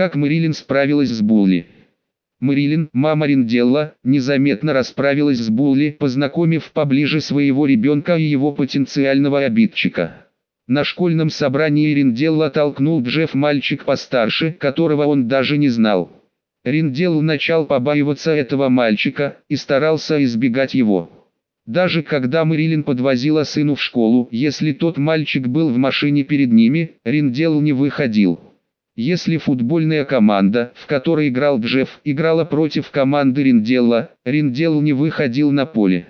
как Мэрилин справилась с Булли. Мэрилин, мама Ринделла, незаметно расправилась с Булли, познакомив поближе своего ребенка и его потенциального обидчика. На школьном собрании Ринделла толкнул Джефф мальчик постарше, которого он даже не знал. Риндел начал побаиваться этого мальчика и старался избегать его. Даже когда Мэрилин подвозила сыну в школу, если тот мальчик был в машине перед ними, Риндел не выходил. Если футбольная команда, в которой играл Джефф, играла против команды Ринделла, Риндел не выходил на поле.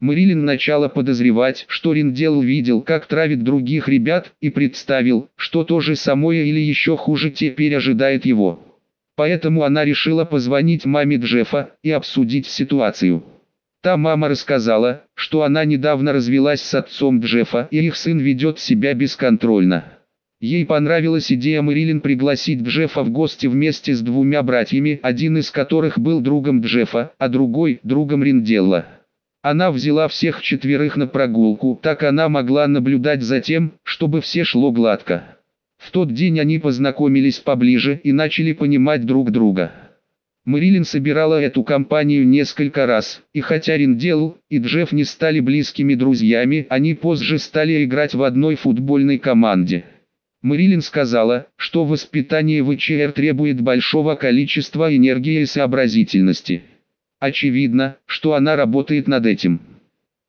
Мэрилин начала подозревать, что Риндел видел, как травит других ребят, и представил, что то же самое или еще хуже теперь ожидает его. Поэтому она решила позвонить маме Джеффа и обсудить ситуацию. Та мама рассказала, что она недавно развелась с отцом Джеффа и их сын ведет себя бесконтрольно. Ей понравилась идея Мэрилин пригласить Джеффа в гости вместе с двумя братьями, один из которых был другом Джеффа, а другой – другом Ринделла. Она взяла всех четверых на прогулку, так она могла наблюдать за тем, чтобы все шло гладко. В тот день они познакомились поближе и начали понимать друг друга. Мэрилин собирала эту компанию несколько раз, и хотя Риндел и Джефф не стали близкими друзьями, они позже стали играть в одной футбольной команде. Мэрилин сказала, что воспитание в ИЧР требует большого количества энергии и сообразительности. Очевидно, что она работает над этим.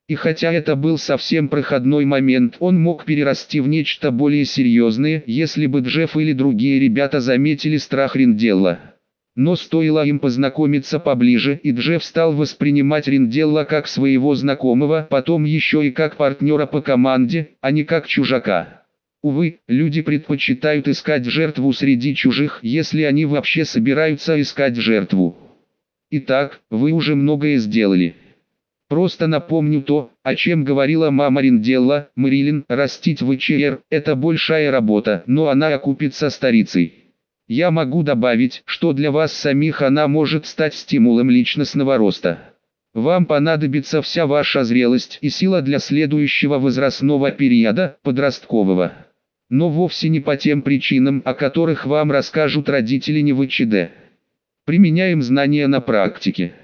И хотя это был совсем проходной момент, он мог перерасти в нечто более серьезное, если бы Джефф или другие ребята заметили страх Ринделла. Но стоило им познакомиться поближе, и Джефф стал воспринимать Ринделла как своего знакомого, потом еще и как партнера по команде, а не как чужака. Увы, люди предпочитают искать жертву среди чужих, если они вообще собираются искать жертву. Итак, вы уже многое сделали. Просто напомню то, о чем говорила мама Ринделла, Мэрилин, растить в ИЧР – это большая работа, но она окупится старицей. Я могу добавить, что для вас самих она может стать стимулом личностного роста. Вам понадобится вся ваша зрелость и сила для следующего возрастного периода, подросткового но вовсе не по тем причинам, о которых вам расскажут родители не в ИЧД. Применяем знания на практике.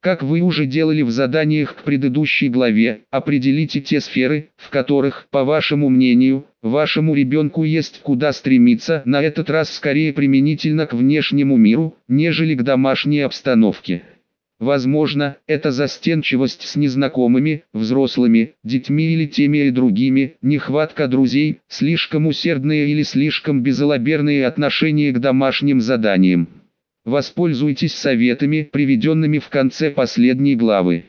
Как вы уже делали в заданиях к предыдущей главе, определите те сферы, в которых, по вашему мнению, вашему ребенку есть куда стремиться, на этот раз скорее применительно к внешнему миру, нежели к домашней обстановке. Возможно, это застенчивость с незнакомыми, взрослыми, детьми или теми и другими, нехватка друзей, слишком усердные или слишком безалаберные отношения к домашним заданиям. Воспользуйтесь советами, приведенными в конце последней главы.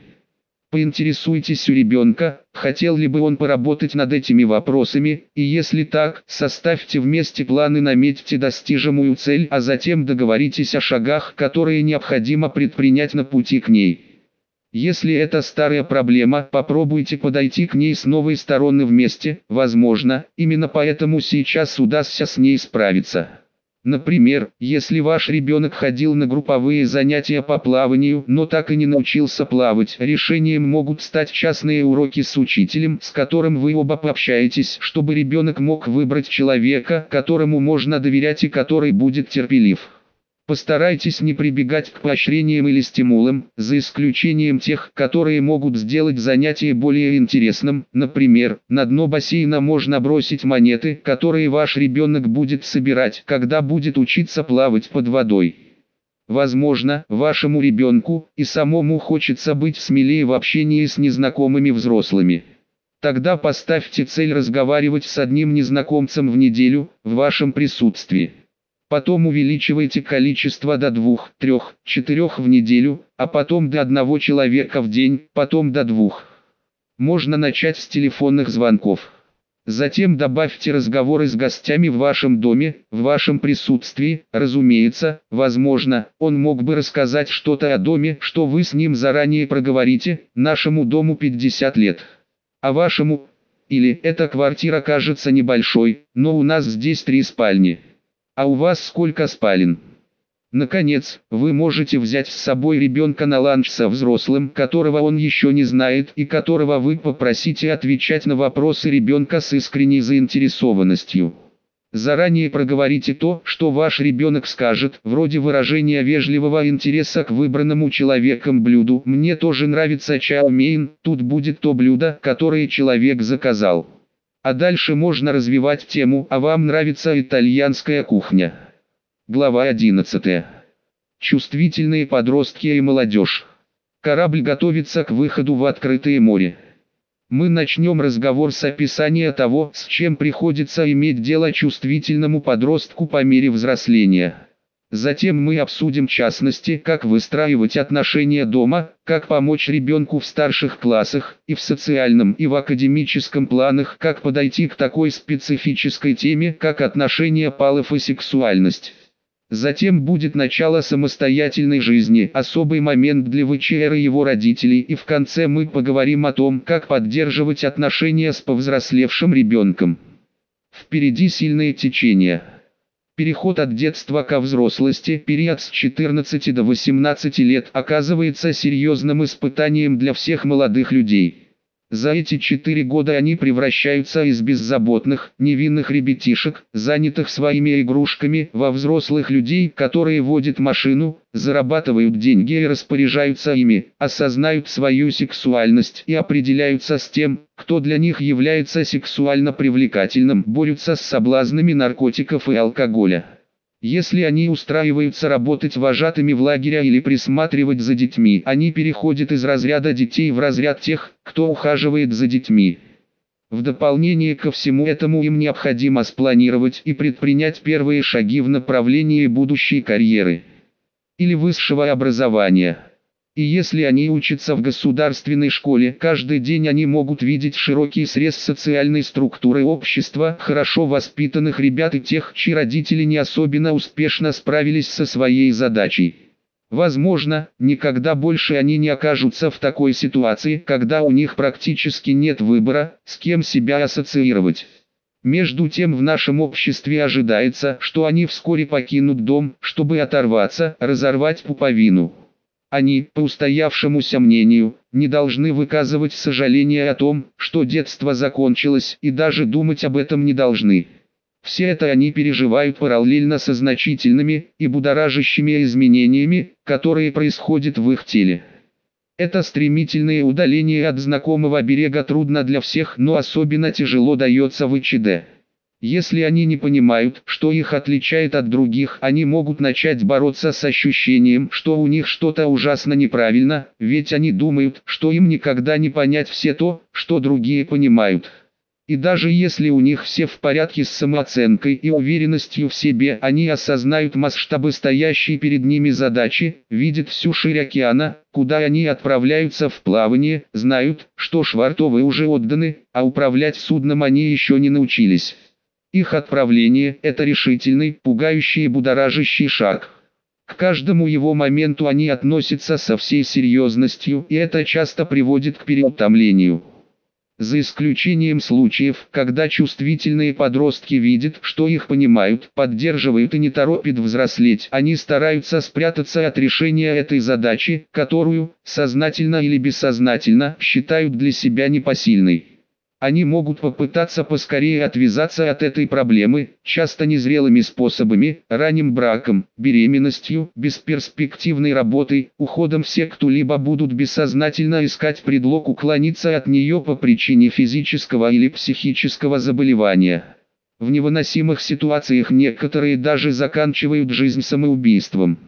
Поинтересуйтесь у ребенка, хотел ли бы он поработать над этими вопросами, и если так, составьте вместе планы наметьте достижимую цель, а затем договоритесь о шагах, которые необходимо предпринять на пути к ней. Если это старая проблема, попробуйте подойти к ней с новой стороны вместе, возможно, именно поэтому сейчас удастся с ней справиться. Например, если ваш ребенок ходил на групповые занятия по плаванию, но так и не научился плавать, решением могут стать частные уроки с учителем, с которым вы оба пообщаетесь, чтобы ребенок мог выбрать человека, которому можно доверять и который будет терпелив. Постарайтесь не прибегать к поощрениям или стимулам, за исключением тех, которые могут сделать занятие более интересным. Например, на дно бассейна можно бросить монеты, которые ваш ребенок будет собирать, когда будет учиться плавать под водой. Возможно, вашему ребенку и самому хочется быть смелее в общении с незнакомыми взрослыми. Тогда поставьте цель разговаривать с одним незнакомцем в неделю, в вашем присутствии. Потом увеличивайте количество до двух, трех, четырех в неделю, а потом до одного человека в день, потом до двух. Можно начать с телефонных звонков. Затем добавьте разговоры с гостями в вашем доме, в вашем присутствии, разумеется, возможно, он мог бы рассказать что-то о доме, что вы с ним заранее проговорите, нашему дому 50 лет. А вашему, или эта квартира кажется небольшой, но у нас здесь три спальни. А у вас сколько спален? Наконец, вы можете взять с собой ребенка на ланч со взрослым, которого он еще не знает и которого вы попросите отвечать на вопросы ребенка с искренней заинтересованностью. Заранее проговорите то, что ваш ребенок скажет, вроде выражения вежливого интереса к выбранному человеком блюду. Мне тоже нравится чоу мейн, тут будет то блюдо, которое человек заказал. А дальше можно развивать тему, а вам нравится итальянская кухня. Глава 11. Чувствительные подростки и молодежь. Корабль готовится к выходу в открытое море. Мы начнем разговор с описания того, с чем приходится иметь дело чувствительному подростку по мере взросления. Затем мы обсудим частности, как выстраивать отношения дома, как помочь ребенку в старших классах, и в социальном, и в академическом планах, как подойти к такой специфической теме, как отношения палов и сексуальность. Затем будет начало самостоятельной жизни, особый момент для ВЧР и его родителей, и в конце мы поговорим о том, как поддерживать отношения с повзрослевшим ребенком. Впереди сильные течения. Переход от детства ко взрослости, период с 14 до 18 лет, оказывается серьезным испытанием для всех молодых людей. За эти четыре года они превращаются из беззаботных, невинных ребятишек, занятых своими игрушками, во взрослых людей, которые водят машину, зарабатывают деньги и распоряжаются ими, осознают свою сексуальность и определяются с тем, кто для них является сексуально привлекательным, борются с соблазнами наркотиков и алкоголя. Если они устраиваются работать вожатыми в лагере или присматривать за детьми, они переходят из разряда детей в разряд тех, кто ухаживает за детьми. В дополнение ко всему этому им необходимо спланировать и предпринять первые шаги в направлении будущей карьеры или высшего образования. И если они учатся в государственной школе, каждый день они могут видеть широкий срез социальной структуры общества, хорошо воспитанных ребят и тех, чьи родители не особенно успешно справились со своей задачей. Возможно, никогда больше они не окажутся в такой ситуации, когда у них практически нет выбора, с кем себя ассоциировать. Между тем в нашем обществе ожидается, что они вскоре покинут дом, чтобы оторваться, разорвать пуповину. Они, по устоявшемуся мнению, не должны выказывать сожаление о том, что детство закончилось, и даже думать об этом не должны. Все это они переживают параллельно со значительными и будоражащими изменениями, которые происходят в их теле. Это стремительное удаление от знакомого берега трудно для всех, но особенно тяжело дается в ИЧД. Если они не понимают, что их отличает от других, они могут начать бороться с ощущением, что у них что-то ужасно неправильно, ведь они думают, что им никогда не понять все то, что другие понимают. И даже если у них все в порядке с самооценкой и уверенностью в себе, они осознают масштабы стоящей перед ними задачи, видят всю ширь океана, куда они отправляются в плавание, знают, что швартовы уже отданы, а управлять судном они еще не научились. Их отправление – это решительный, пугающий и будоражащий шаг. К каждому его моменту они относятся со всей серьезностью, и это часто приводит к переутомлению. За исключением случаев, когда чувствительные подростки видят, что их понимают, поддерживают и не торопят взрослеть, они стараются спрятаться от решения этой задачи, которую, сознательно или бессознательно, считают для себя непосильной. Они могут попытаться поскорее отвязаться от этой проблемы, часто незрелыми способами, ранним браком, беременностью, бесперспективной работой, уходом в секту либо будут бессознательно искать предлог уклониться от нее по причине физического или психического заболевания. В невыносимых ситуациях некоторые даже заканчивают жизнь самоубийством.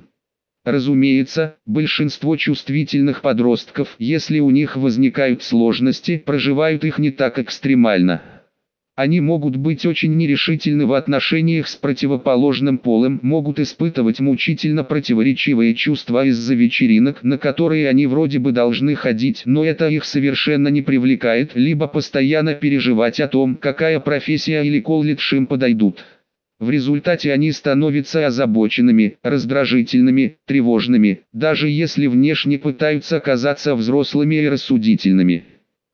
Разумеется, большинство чувствительных подростков, если у них возникают сложности, проживают их не так экстремально. Они могут быть очень нерешительны в отношениях с противоположным полом, могут испытывать мучительно противоречивые чувства из-за вечеринок, на которые они вроде бы должны ходить, но это их совершенно не привлекает, либо постоянно переживать о том, какая профессия или колледж им подойдут. В результате они становятся озабоченными, раздражительными, тревожными, даже если внешне пытаются казаться взрослыми и рассудительными.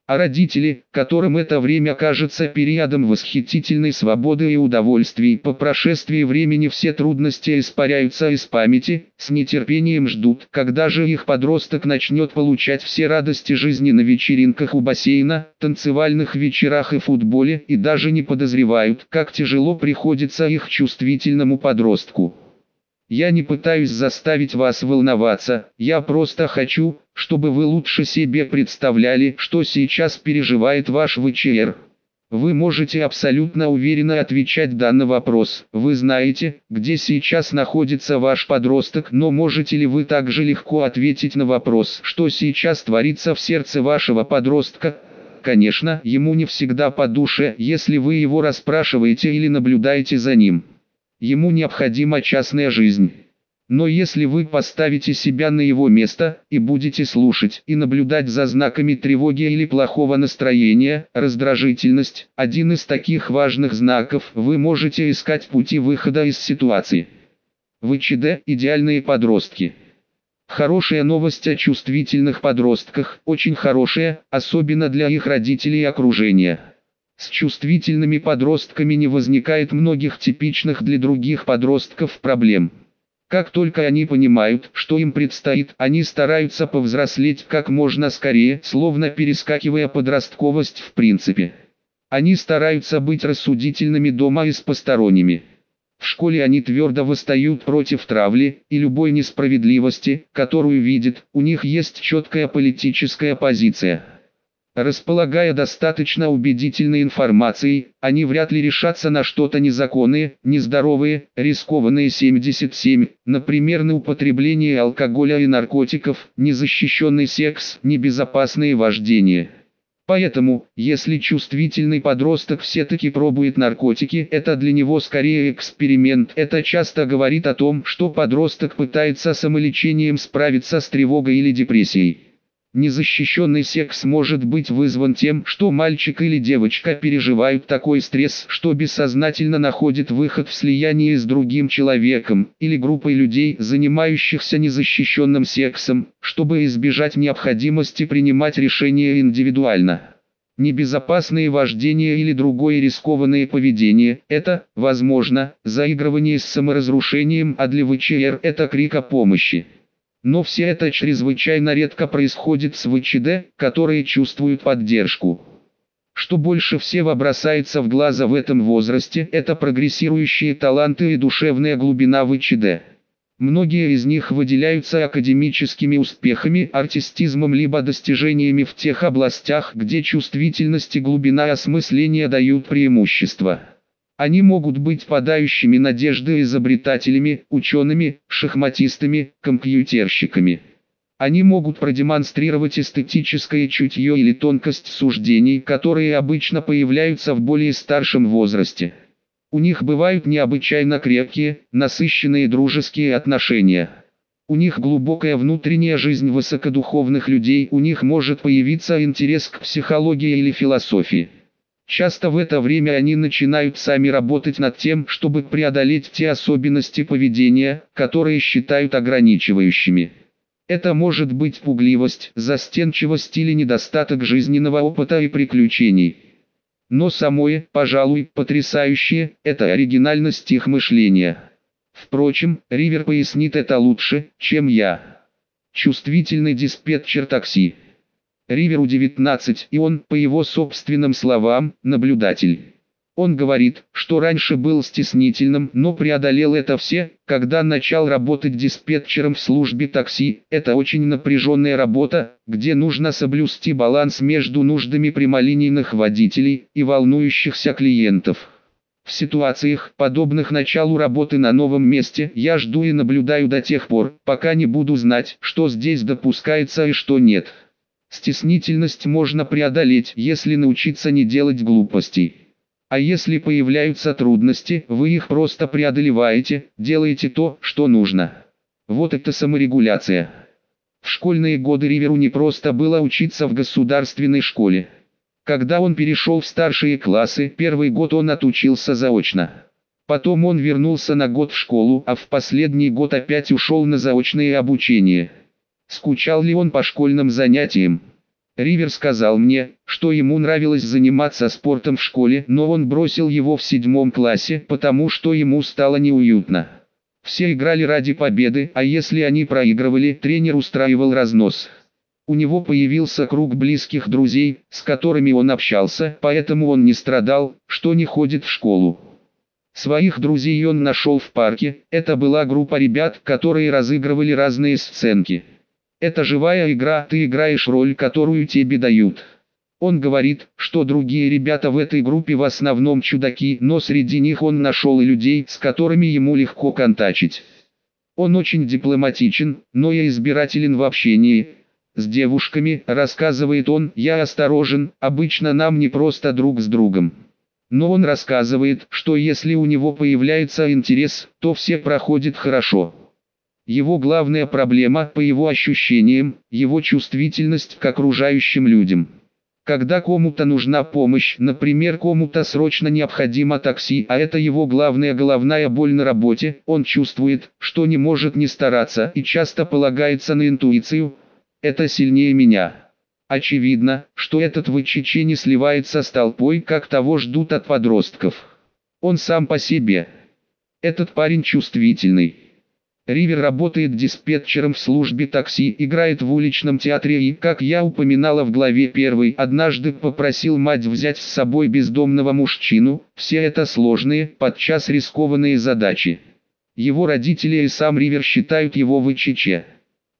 А родители, которым это время кажется периодом восхитительной свободы и удовольствий, по прошествии времени все трудности испаряются из памяти, с нетерпением ждут, когда же их подросток начнет получать все радости жизни на вечеринках у бассейна, танцевальных вечерах и футболе, и даже не подозревают, как тяжело приходится их чувствительному подростку. Я не пытаюсь заставить вас волноваться, я просто хочу, чтобы вы лучше себе представляли, что сейчас переживает ваш ВЧР. Вы можете абсолютно уверенно отвечать данный вопрос. Вы знаете, где сейчас находится ваш подросток, но можете ли вы также легко ответить на вопрос, что сейчас творится в сердце вашего подростка? Конечно, ему не всегда по душе, если вы его расспрашиваете или наблюдаете за ним. Ему необходима частная жизнь. Но если вы поставите себя на его место, и будете слушать и наблюдать за знаками тревоги или плохого настроения, раздражительность, один из таких важных знаков, вы можете искать пути выхода из ситуации. ВЧД – идеальные подростки. Хорошая новость о чувствительных подростках, очень хорошая, особенно для их родителей и окружения. С чувствительными подростками не возникает многих типичных для других подростков проблем. Как только они понимают, что им предстоит, они стараются повзрослеть как можно скорее, словно перескакивая подростковость в принципе. Они стараются быть рассудительными дома и с посторонними. В школе они твердо восстают против травли и любой несправедливости, которую видят, у них есть четкая политическая позиция. Располагая достаточно убедительной информацией, они вряд ли решатся на что-то незаконное, нездоровое, рискованное 77, например на употребление алкоголя и наркотиков, незащищенный секс, небезопасное вождение. Поэтому, если чувствительный подросток все-таки пробует наркотики, это для него скорее эксперимент. Это часто говорит о том, что подросток пытается самолечением справиться с тревогой или депрессией. Незащищенный секс может быть вызван тем, что мальчик или девочка переживают такой стресс, что бессознательно находит выход в слиянии с другим человеком, или группой людей, занимающихся незащищенным сексом, чтобы избежать необходимости принимать решения индивидуально. Небезопасное вождение или другое рискованное поведение – это, возможно, заигрывание с саморазрушением, а для ВЧР – это крик о помощи. Но все это чрезвычайно редко происходит с ВЧД, которые чувствуют поддержку. Что больше всего бросается в глаза в этом возрасте, это прогрессирующие таланты и душевная глубина ВЧД. Многие из них выделяются академическими успехами, артистизмом либо достижениями в тех областях, где чувствительность и глубина осмысления дают преимущество. Они могут быть подающими надежды изобретателями, учеными, шахматистами, компьютерщиками. Они могут продемонстрировать эстетическое чутье или тонкость суждений, которые обычно появляются в более старшем возрасте. У них бывают необычайно крепкие, насыщенные дружеские отношения. У них глубокая внутренняя жизнь высокодуховных людей, у них может появиться интерес к психологии или философии. Часто в это время они начинают сами работать над тем, чтобы преодолеть те особенности поведения, которые считают ограничивающими. Это может быть пугливость, застенчивость или недостаток жизненного опыта и приключений. Но самое, пожалуй, потрясающее – это оригинальность их мышления. Впрочем, Ривер пояснит это лучше, чем я. Чувствительный диспетчер такси. Риверу 19 и он, по его собственным словам, наблюдатель. Он говорит, что раньше был стеснительным, но преодолел это все, когда начал работать диспетчером в службе такси. Это очень напряженная работа, где нужно соблюсти баланс между нуждами прямолинейных водителей и волнующихся клиентов. В ситуациях, подобных началу работы на новом месте, я жду и наблюдаю до тех пор, пока не буду знать, что здесь допускается и что нет. Стеснительность можно преодолеть, если научиться не делать глупостей. А если появляются трудности, вы их просто преодолеваете, делаете то, что нужно. Вот это саморегуляция. В школьные годы Риверу не просто было учиться в государственной школе. Когда он перешел в старшие классы, первый год он отучился заочно. Потом он вернулся на год в школу, а в последний год опять ушел на заочное обучение. Скучал ли он по школьным занятиям? Ривер сказал мне, что ему нравилось заниматься спортом в школе, но он бросил его в седьмом классе, потому что ему стало неуютно. Все играли ради победы, а если они проигрывали, тренер устраивал разнос. У него появился круг близких друзей, с которыми он общался, поэтому он не страдал, что не ходит в школу. Своих друзей он нашел в парке, это была группа ребят, которые разыгрывали разные сценки. Это живая игра, ты играешь роль, которую тебе дают. Он говорит, что другие ребята в этой группе в основном чудаки, но среди них он нашел и людей, с которыми ему легко контачить. Он очень дипломатичен, но и избирателен в общении. С девушками, рассказывает он, я осторожен, обычно нам не просто друг с другом. Но он рассказывает, что если у него появляется интерес, то все проходит хорошо. Его главная проблема, по его ощущениям, его чувствительность к окружающим людям. Когда кому-то нужна помощь, например, кому-то срочно необходимо такси, а это его главная головная боль на работе, он чувствует, что не может не стараться и часто полагается на интуицию. Это сильнее меня. Очевидно, что этот ВЧЧ не сливается с толпой, как того ждут от подростков. Он сам по себе. Этот парень чувствительный. Ривер работает диспетчером в службе такси, играет в уличном театре и, как я упоминала в главе 1, однажды попросил мать взять с собой бездомного мужчину, все это сложные, подчас рискованные задачи. Его родители и сам Ривер считают его ВЧЧ.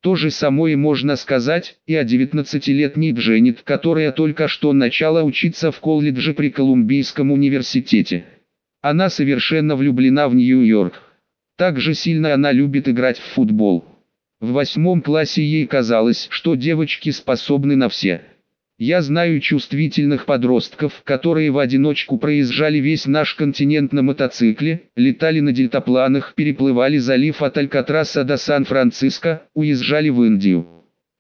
То же самое можно сказать и о 19-летней Дженнет, которая только что начала учиться в колледже при Колумбийском университете. Она совершенно влюблена в Нью-Йорк. Так же сильно она любит играть в футбол. В восьмом классе ей казалось, что девочки способны на все. Я знаю чувствительных подростков, которые в одиночку проезжали весь наш континент на мотоцикле, летали на дельтапланах, переплывали залив от Алькатраса до Сан-Франциско, уезжали в Индию.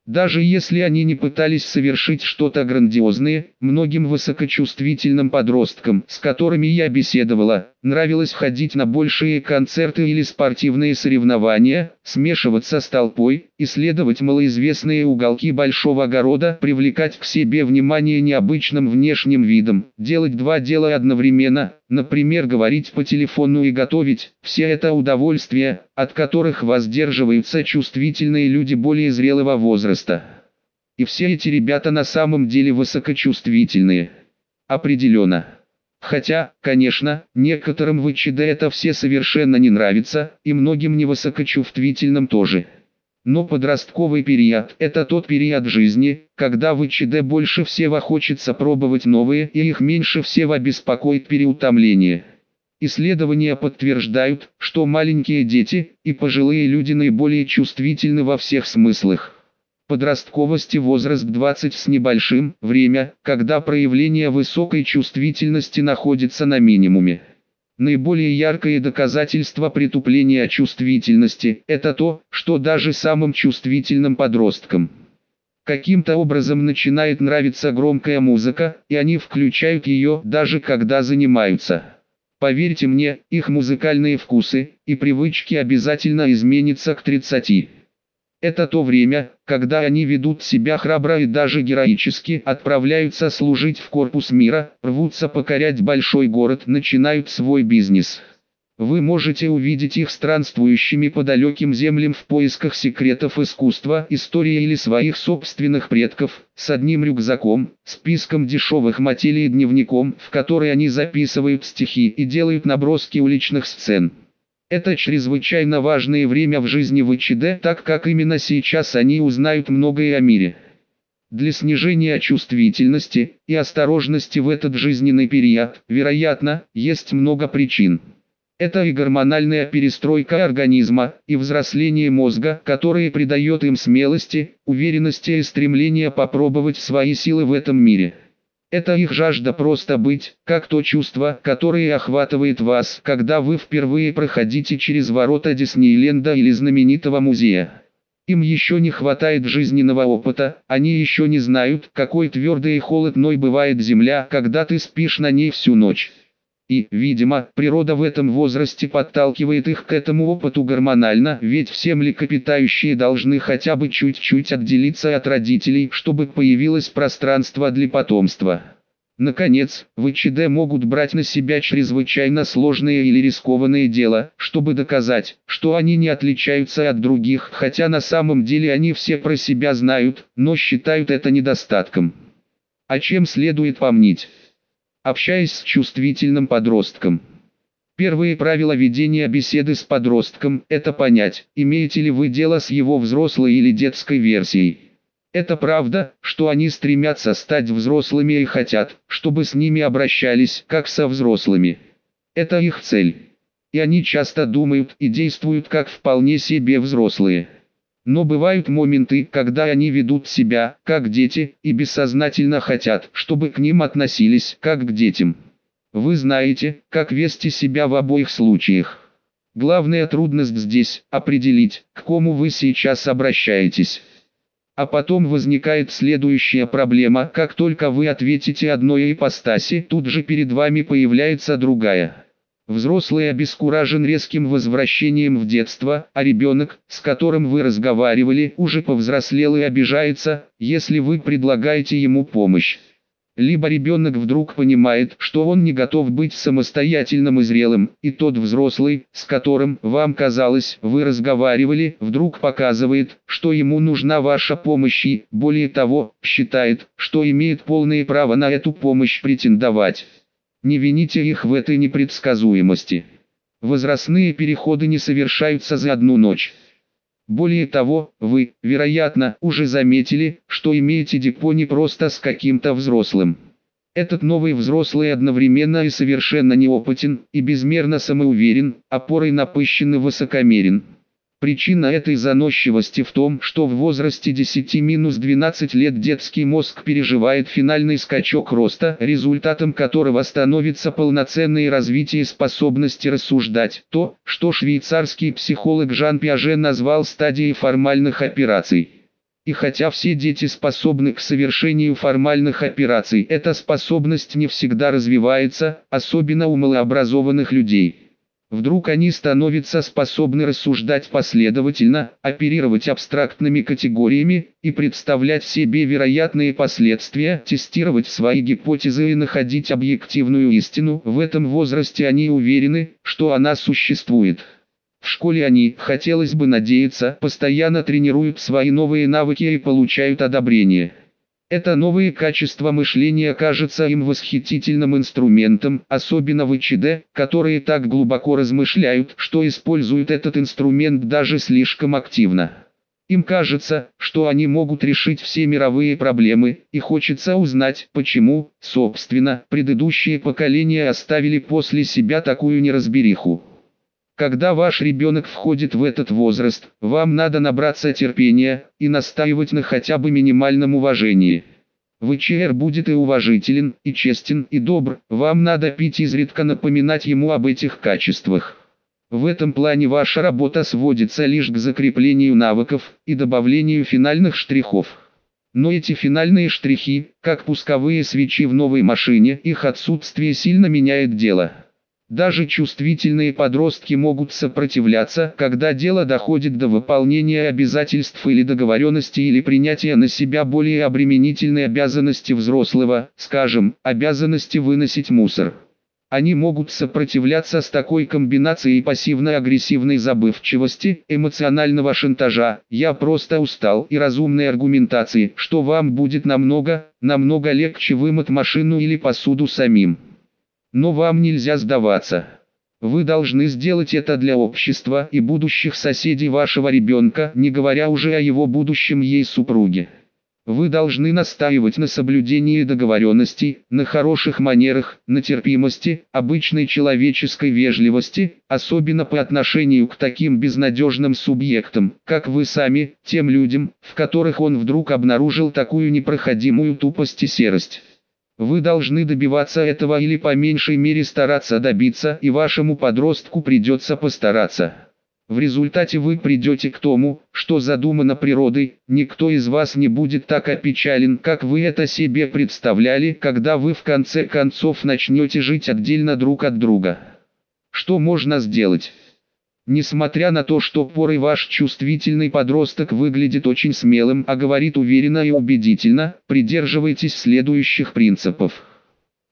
Даже если они не пытались совершить что-то грандиозное, многим высокочувствительным подросткам, с которыми я беседовала, нравилось ходить на большие концерты или спортивные соревнования, смешиваться с толпой, исследовать малоизвестные уголки большого города, привлекать к себе внимание необычным внешним видом, делать два дела одновременно, например говорить по телефону и готовить, все это удовольствия, от которых воздерживаются чувствительные люди более зрелого возраста. И все эти ребята на самом деле высокочувствительные. Определенно. Хотя, конечно, некоторым в ВЧД это все совершенно не нравится, и многим невысокочувствительным тоже. Но подростковый период – это тот период жизни, когда в ИЧД больше всего хочется пробовать новые и их меньше всего беспокоит переутомление. Исследования подтверждают, что маленькие дети и пожилые люди наиболее чувствительны во всех смыслах. Подростковости возраст 20 с небольшим – время, когда проявление высокой чувствительности находится на минимуме. Наиболее яркое доказательство притупления чувствительности – это то, что даже самым чувствительным подросткам каким-то образом начинает нравиться громкая музыка, и они включают ее даже когда занимаются. Поверьте мне, их музыкальные вкусы и привычки обязательно изменятся к 30. Это то время, когда они ведут себя храбро и даже героически, отправляются служить в корпус мира, рвутся покорять большой город, начинают свой бизнес. Вы можете увидеть их странствующими по далеким землям в поисках секретов искусства, истории или своих собственных предков, с одним рюкзаком, списком дешевых мотелей и дневником, в который они записывают стихи и делают наброски уличных сцен. Это чрезвычайно важное время в жизни ВЧД, так как именно сейчас они узнают многое о мире. Для снижения чувствительности и осторожности в этот жизненный период, вероятно, есть много причин. Это и гормональная перестройка организма, и взросление мозга, которое придает им смелости, уверенности и стремление попробовать свои силы в этом мире. Это их жажда просто быть, как то чувство, которое охватывает вас, когда вы впервые проходите через ворота Диснейленда или знаменитого музея. Им еще не хватает жизненного опыта, они еще не знают, какой твердой и холодной бывает земля, когда ты спишь на ней всю ночь. И, видимо, природа в этом возрасте подталкивает их к этому опыту гормонально, ведь все млекопитающие должны хотя бы чуть-чуть отделиться от родителей, чтобы появилось пространство для потомства. Наконец, ВЧД могут брать на себя чрезвычайно сложные или рискованные дела, чтобы доказать, что они не отличаются от других, хотя на самом деле они все про себя знают, но считают это недостатком. О чем следует помнить? Общаясь с чувствительным подростком. Первые правила ведения беседы с подростком – это понять, имеете ли вы дело с его взрослой или детской версией. Это правда, что они стремятся стать взрослыми и хотят, чтобы с ними обращались, как со взрослыми. Это их цель. И они часто думают и действуют как вполне себе взрослые. Но бывают моменты, когда они ведут себя, как дети, и бессознательно хотят, чтобы к ним относились, как к детям. Вы знаете, как вести себя в обоих случаях. Главная трудность здесь – определить, к кому вы сейчас обращаетесь. А потом возникает следующая проблема, как только вы ответите одной ипостаси, тут же перед вами появляется другая. Взрослый обескуражен резким возвращением в детство, а ребенок, с которым вы разговаривали, уже повзрослел и обижается, если вы предлагаете ему помощь. Либо ребенок вдруг понимает, что он не готов быть самостоятельным и зрелым, и тот взрослый, с которым, вам казалось, вы разговаривали, вдруг показывает, что ему нужна ваша помощь и, более того, считает, что имеет полное право на эту помощь претендовать. Не вините их в этой непредсказуемости. Возрастные переходы не совершаются за одну ночь. Более того, вы, вероятно, уже заметили, что имеете депо не просто с каким-то взрослым. Этот новый взрослый одновременно и совершенно неопытен, и безмерно самоуверен, опорой напыщен и высокомерен. Причина этой заносчивости в том, что в возрасте 10-12 лет детский мозг переживает финальный скачок роста, результатом которого становится полноценное развитие способности рассуждать, то, что швейцарский психолог Жан Пиаже назвал стадией формальных операций. И хотя все дети способны к совершению формальных операций, эта способность не всегда развивается, особенно у малообразованных людей. Вдруг они становятся способны рассуждать последовательно, оперировать абстрактными категориями и представлять себе вероятные последствия, тестировать свои гипотезы и находить объективную истину. В этом возрасте они уверены, что она существует. В школе они, хотелось бы надеяться, постоянно тренируют свои новые навыки и получают одобрение. Это новые качества мышления кажется им восхитительным инструментом, особенно в ИЧД, которые так глубоко размышляют, что используют этот инструмент даже слишком активно. Им кажется, что они могут решить все мировые проблемы, и хочется узнать, почему, собственно, предыдущие поколения оставили после себя такую неразбериху. Когда ваш ребенок входит в этот возраст, вам надо набраться терпения и настаивать на хотя бы минимальном уважении. ВЧР будет и уважителен, и честен, и добр, вам надо пить изредка напоминать ему об этих качествах. В этом плане ваша работа сводится лишь к закреплению навыков и добавлению финальных штрихов. Но эти финальные штрихи, как пусковые свечи в новой машине, их отсутствие сильно меняет дело. Даже чувствительные подростки могут сопротивляться, когда дело доходит до выполнения обязательств или договоренности или принятия на себя более обременительной обязанности взрослого, скажем, обязанности выносить мусор. Они могут сопротивляться с такой комбинацией пассивно-агрессивной забывчивости, эмоционального шантажа, я просто устал и разумной аргументации, что вам будет намного, намного легче вымыть машину или посуду самим. Но вам нельзя сдаваться. Вы должны сделать это для общества и будущих соседей вашего ребенка, не говоря уже о его будущем ей супруге. Вы должны настаивать на соблюдении договоренностей, на хороших манерах, на терпимости, обычной человеческой вежливости, особенно по отношению к таким безнадежным субъектам, как вы сами, тем людям, в которых он вдруг обнаружил такую непроходимую тупость и серость. Вы должны добиваться этого или по меньшей мере стараться добиться, и вашему подростку придется постараться. В результате вы придете к тому, что задумано природой, никто из вас не будет так опечален, как вы это себе представляли, когда вы в конце концов начнете жить отдельно друг от друга. Что можно сделать? Несмотря на то, что порой ваш чувствительный подросток выглядит очень смелым, а говорит уверенно и убедительно, придерживайтесь следующих принципов.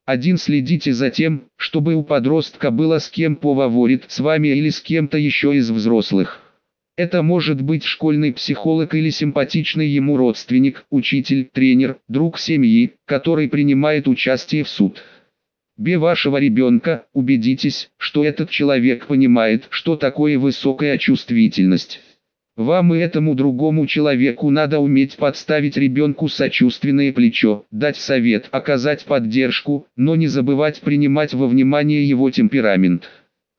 1. Следите за тем, чтобы у подростка было с кем поворит с вами или с кем-то еще из взрослых. Это может быть школьный психолог или симпатичный ему родственник, учитель, тренер, друг семьи, который принимает участие в суд. Бе вашего ребенка, убедитесь, что этот человек понимает, что такое высокая чувствительность. Вам и этому другому человеку надо уметь подставить ребенку сочувственное плечо, дать совет, оказать поддержку, но не забывать принимать во внимание его темперамент.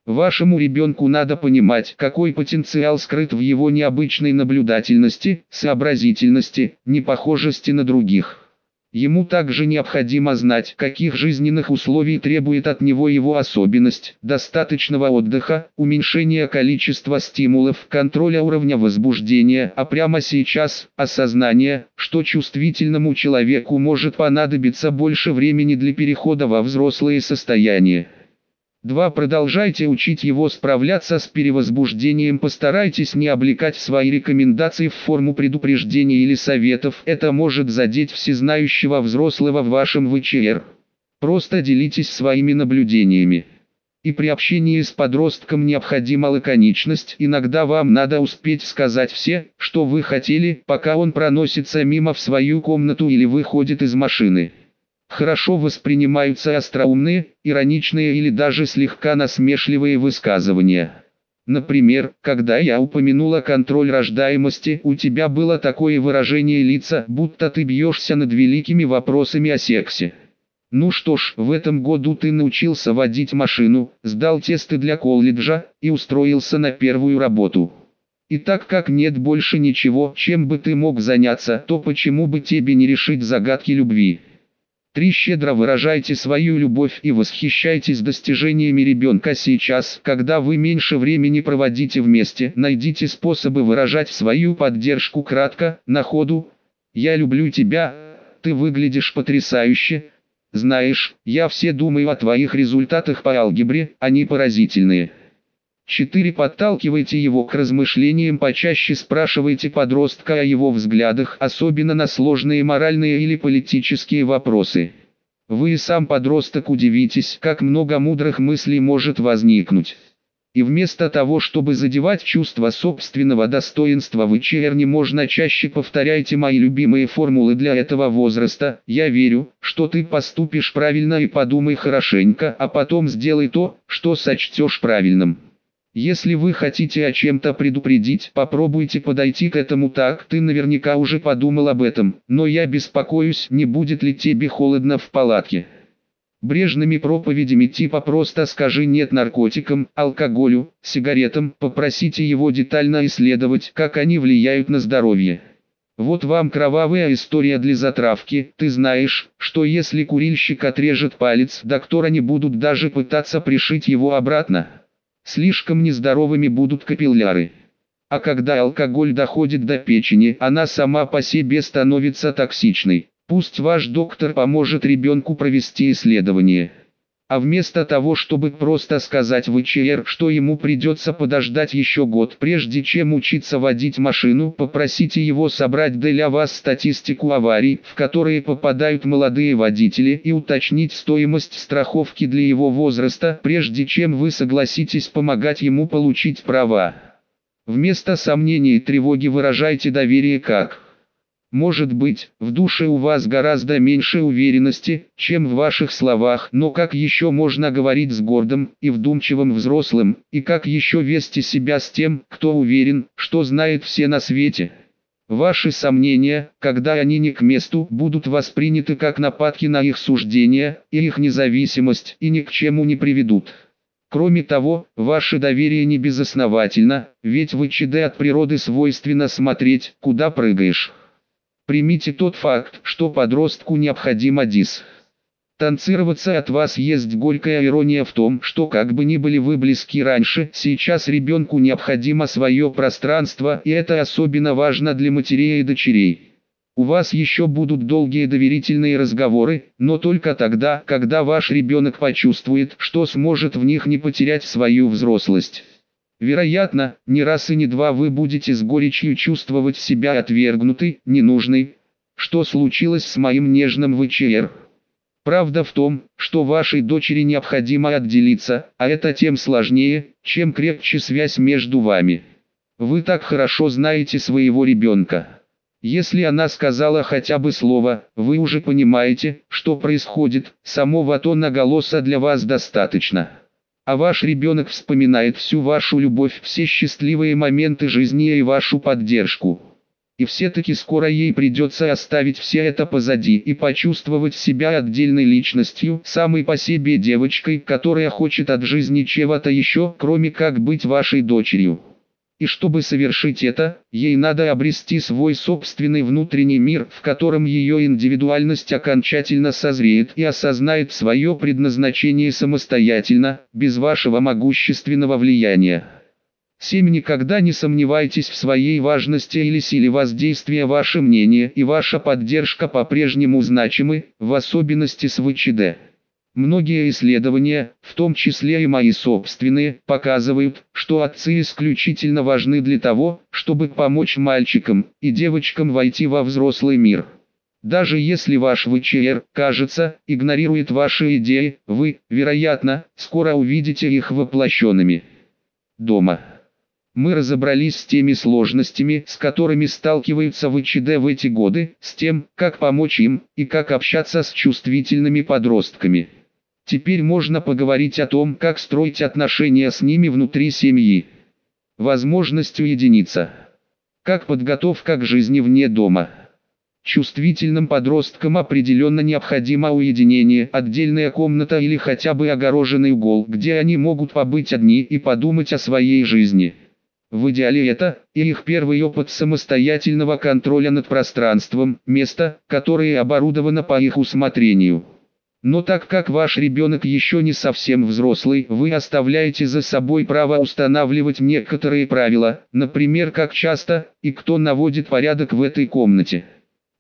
Вашему ребенку надо понимать, какой потенциал скрыт в его необычной наблюдательности, сообразительности, непохожести на других. Ему также необходимо знать, каких жизненных условий требует от него его особенность, достаточного отдыха, уменьшения количества стимулов, контроля уровня возбуждения, а прямо сейчас – осознание, что чувствительному человеку может понадобиться больше времени для перехода во взрослое состояние. 2. Продолжайте учить его справляться с перевозбуждением. Постарайтесь не облекать свои рекомендации в форму предупреждений или советов. Это может задеть всезнающего взрослого в вашем ВЧР. Просто делитесь своими наблюдениями. И при общении с подростком необходима лаконичность. Иногда вам надо успеть сказать все, что вы хотели, пока он проносится мимо в свою комнату или выходит из машины. Хорошо воспринимаются остроумные, ироничные или даже слегка насмешливые высказывания. Например, когда я упомянула контроль рождаемости, у тебя было такое выражение лица, будто ты бьешься над великими вопросами о сексе. Ну что ж, в этом году ты научился водить машину, сдал тесты для колледжа и устроился на первую работу. И так как нет больше ничего, чем бы ты мог заняться, то почему бы тебе не решить загадки любви? 3. Щедро выражайте свою любовь и восхищайтесь достижениями ребенка сейчас, когда вы меньше времени проводите вместе. Найдите способы выражать свою поддержку кратко, на ходу. «Я люблю тебя, ты выглядишь потрясающе». Знаешь, я все думаю о твоих результатах по алгебре, они поразительные. 4. Подталкивайте его к размышлениям, почаще спрашивайте подростка о его взглядах, особенно на сложные моральные или политические вопросы. Вы и сам подросток удивитесь, как много мудрых мыслей может возникнуть. И вместо того, чтобы задевать чувство собственного достоинства в черни можно чаще повторяйте мои любимые формулы для этого возраста. Я верю, что ты поступишь правильно и подумай хорошенько, а потом сделай то, что сочтешь правильным. Если вы хотите о чем-то предупредить, попробуйте подойти к этому так. Ты наверняка уже подумал об этом, но я беспокоюсь, не будет ли тебе холодно в палатке. Брежными проповедями типа просто скажи нет наркотикам, алкоголю, сигаретам, попросите его детально исследовать, как они влияют на здоровье. Вот вам кровавая история для затравки. Ты знаешь, что если курильщик отрежет палец, доктора не будут даже пытаться пришить его обратно. Слишком нездоровыми будут капилляры. А когда алкоголь доходит до печени, она сама по себе становится токсичной. Пусть ваш доктор поможет ребенку провести исследование. А вместо того, чтобы просто сказать в ИЧР, что ему придется подождать еще год, прежде чем учиться водить машину, попросите его собрать для вас статистику аварий, в которые попадают молодые водители, и уточнить стоимость страховки для его возраста, прежде чем вы согласитесь помогать ему получить права. Вместо сомнений и тревоги выражайте доверие как может быть, в душе у вас гораздо меньше уверенности, чем в ваших словах, но как еще можно говорить с гордым и вдумчивым взрослым, и как еще вести себя с тем, кто уверен, что знает все на свете? Ваши сомнения, когда они не к месту, будут восприняты как нападки на их суждения и их независимость и ни к чему не приведут. Кроме того, ваше доверие не безосновательно, ведь в ЧД от природы свойственно смотреть, куда прыгаешь. Примите тот факт, что подростку необходимо дис. Танцироваться от вас есть горькая ирония в том, что как бы ни были вы близки раньше, сейчас ребенку необходимо свое пространство, и это особенно важно для матерей и дочерей. У вас еще будут долгие доверительные разговоры, но только тогда, когда ваш ребенок почувствует, что сможет в них не потерять свою взрослость. Вероятно, не раз и не два вы будете с горечью чувствовать себя отвергнутой, ненужной. Что случилось с моим нежным ВЧР? Правда в том, что вашей дочери необходимо отделиться, а это тем сложнее, чем крепче связь между вами. Вы так хорошо знаете своего ребенка. Если она сказала хотя бы слово, вы уже понимаете, что происходит, самого тона голоса для вас достаточно. А ваш ребенок вспоминает всю вашу любовь, все счастливые моменты жизни и вашу поддержку. И все-таки скоро ей придется оставить все это позади и почувствовать себя отдельной личностью, самой по себе девочкой, которая хочет от жизни чего-то еще, кроме как быть вашей дочерью. И чтобы совершить это, ей надо обрести свой собственный внутренний мир, в котором ее индивидуальность окончательно созреет и осознает свое предназначение самостоятельно, без вашего могущественного влияния. 7. Никогда не сомневайтесь в своей важности или силе воздействия. Ваше мнение и ваша поддержка по-прежнему значимы, в особенности с ВЧД. Многие исследования, в том числе и мои собственные, показывают, что отцы исключительно важны для того, чтобы помочь мальчикам и девочкам войти во взрослый мир. Даже если ваш ВЧР, кажется, игнорирует ваши идеи, вы, вероятно, скоро увидите их воплощенными. Дома. Мы разобрались с теми сложностями, с которыми сталкиваются ВЧД в эти годы, с тем, как помочь им, и как общаться с чувствительными подростками. Теперь можно поговорить о том, как строить отношения с ними внутри семьи. Возможность уединиться. Как подготовка к жизни вне дома. Чувствительным подросткам определенно необходимо уединение, отдельная комната или хотя бы огороженный угол, где они могут побыть одни и подумать о своей жизни. В идеале это и их первый опыт самостоятельного контроля над пространством, место, которое оборудовано по их усмотрению. Но так как ваш ребенок еще не совсем взрослый, вы оставляете за собой право устанавливать некоторые правила, например, как часто и кто наводит порядок в этой комнате.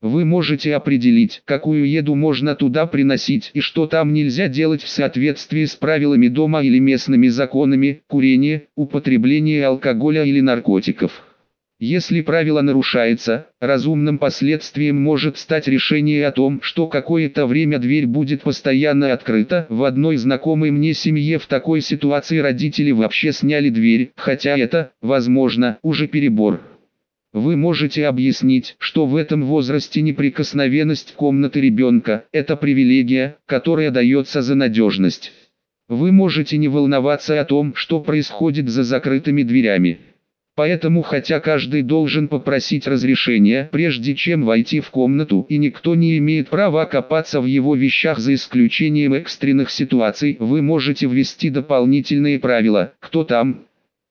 Вы можете определить, какую еду можно туда приносить и что там нельзя делать в соответствии с правилами дома или местными законами, курение, употребление алкоголя или наркотиков. Если правило нарушается, разумным последствием может стать решение о том, что какое-то время дверь будет постоянно открыта. В одной знакомой мне семье в такой ситуации родители вообще сняли дверь, хотя это, возможно, уже перебор. Вы можете объяснить, что в этом возрасте неприкосновенность комнаты ребенка – это привилегия, которая дается за надежность. Вы можете не волноваться о том, что происходит за закрытыми дверями. Поэтому хотя каждый должен попросить разрешения, прежде чем войти в комнату, и никто не имеет права копаться в его вещах за исключением экстренных ситуаций, вы можете ввести дополнительные правила «Кто там?».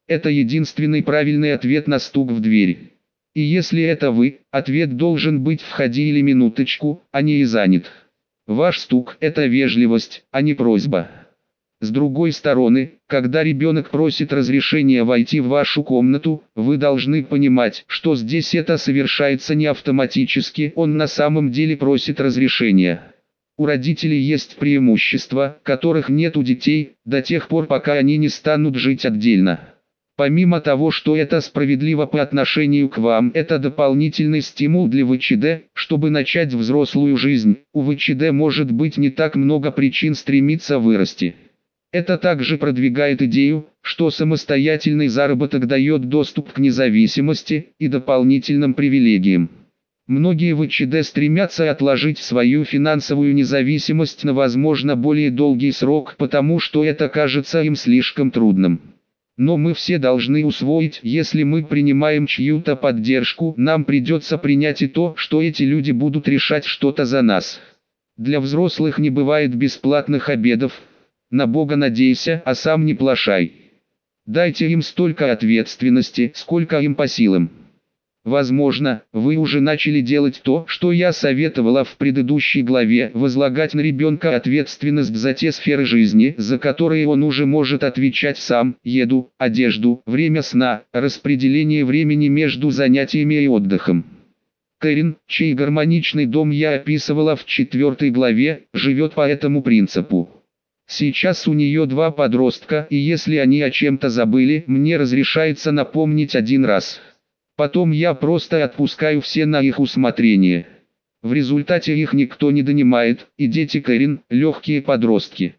Это единственный правильный ответ на стук в дверь. И если это вы, ответ должен быть «входи или минуточку», а не «и занят». Ваш стук – это вежливость, а не просьба. С другой стороны, когда ребенок просит разрешения войти в вашу комнату, вы должны понимать, что здесь это совершается не автоматически, он на самом деле просит разрешения. У родителей есть преимущества, которых нет у детей, до тех пор пока они не станут жить отдельно. Помимо того, что это справедливо по отношению к вам, это дополнительный стимул для ВЧД, чтобы начать взрослую жизнь. У ВЧД может быть не так много причин стремиться вырасти. Это также продвигает идею, что самостоятельный заработок дает доступ к независимости и дополнительным привилегиям. Многие ВЧД стремятся отложить свою финансовую независимость на возможно более долгий срок, потому что это кажется им слишком трудным. Но мы все должны усвоить, если мы принимаем чью-то поддержку, нам придется принять и то, что эти люди будут решать что-то за нас. Для взрослых не бывает бесплатных обедов. На Бога надейся, а сам не плашай. Дайте им столько ответственности, сколько им по силам. Возможно, вы уже начали делать то, что я советовала в предыдущей главе, возлагать на ребенка ответственность за те сферы жизни, за которые он уже может отвечать сам, еду, одежду, время сна, распределение времени между занятиями и отдыхом. Кэрин, чей гармоничный дом я описывала в четвертой главе, живет по этому принципу. Сейчас у нее два подростка, и если они о чем-то забыли, мне разрешается напомнить один раз. Потом я просто отпускаю все на их усмотрение. В результате их никто не донимает, и дети Кэрин – легкие подростки.